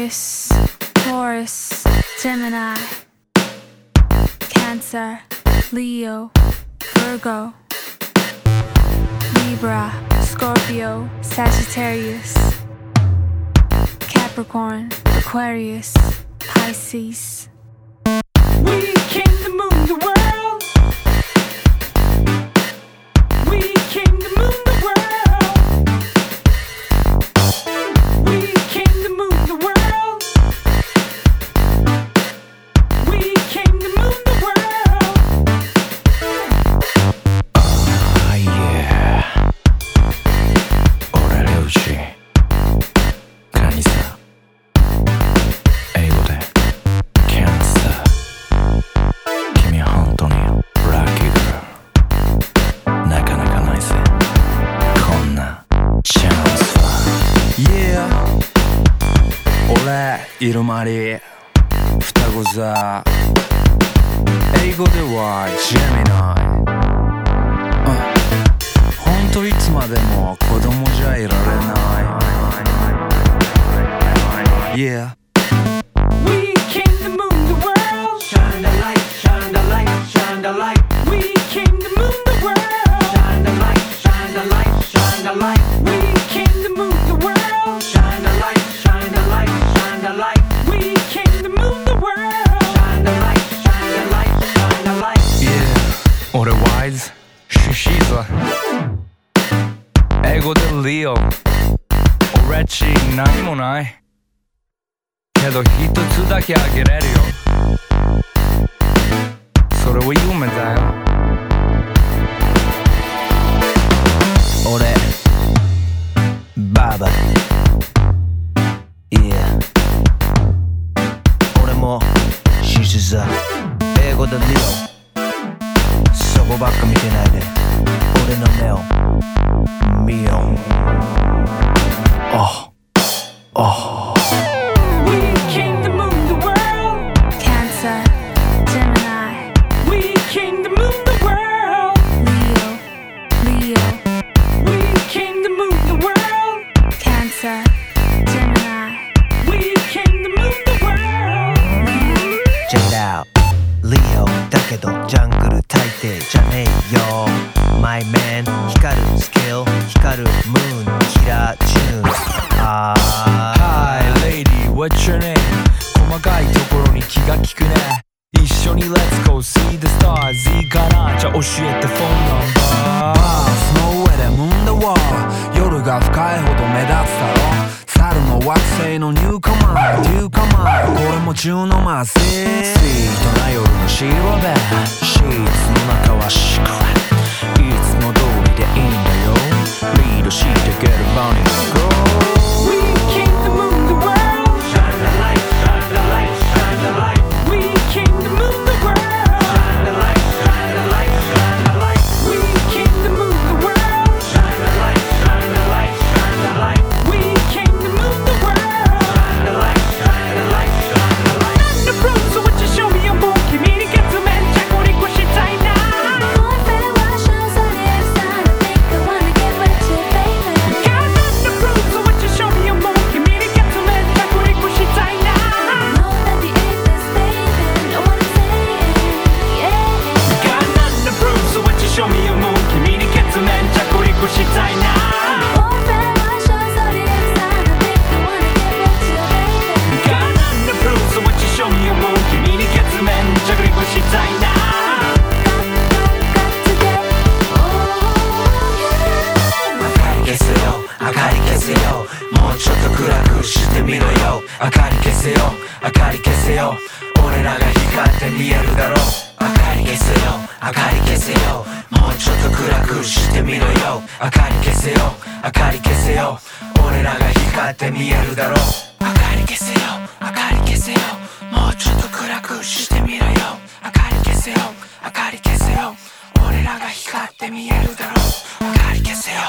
Aquarius, Taurus, Gemini, Cancer, Leo, Virgo, Libra, Scorpio, Sagittarius, Capricorn, Aquarius, Pisces. 色まり双子座。英語ではジェミナイホントいつまでも子供じゃいられない。Yeah Light. リオ俺っち何もない。けど一つだけあげれるよ。それは夢だよ。俺バーバ Yeah 俺もシシザ英語でリオそこばっか見てないで。俺の目を。見ようああ We came to move the world. Cancer, Gemini, We came to move the world. Leo, Leo, We came to move the world. Cancer, Gemini, We came to move the world. Check it out リオだけどジャングル大抵じゃねえよ My man. 光るスキル光るムーンキラーチューン。あ Hi lady what's your name? 細かいところに気が利くね。一緒に Let's go see the stars. いいかな？じゃあ教えてフォンナンバーバースの上でムーンダワー。夜が深いほど目立つだろ。猿の惑星のニューカマー。ニューカマー。これも中のマススイートな夜のシーロベシーツの中はシクレット。よ明かり消せよ。明かり消せよ。俺らが光って見えるだろう。明かり消せよ。明かり消せよ。もうちょっと暗くしてみろよ。明かり消せよ。明かり消せよ。俺らが光って見えるだろう。明かり消せよ。明かり消せよ。もうちょっと暗くしてみろよ。明かり消せよ。明かり消せよ。俺らが光って見えるだろう。明かり消せよ。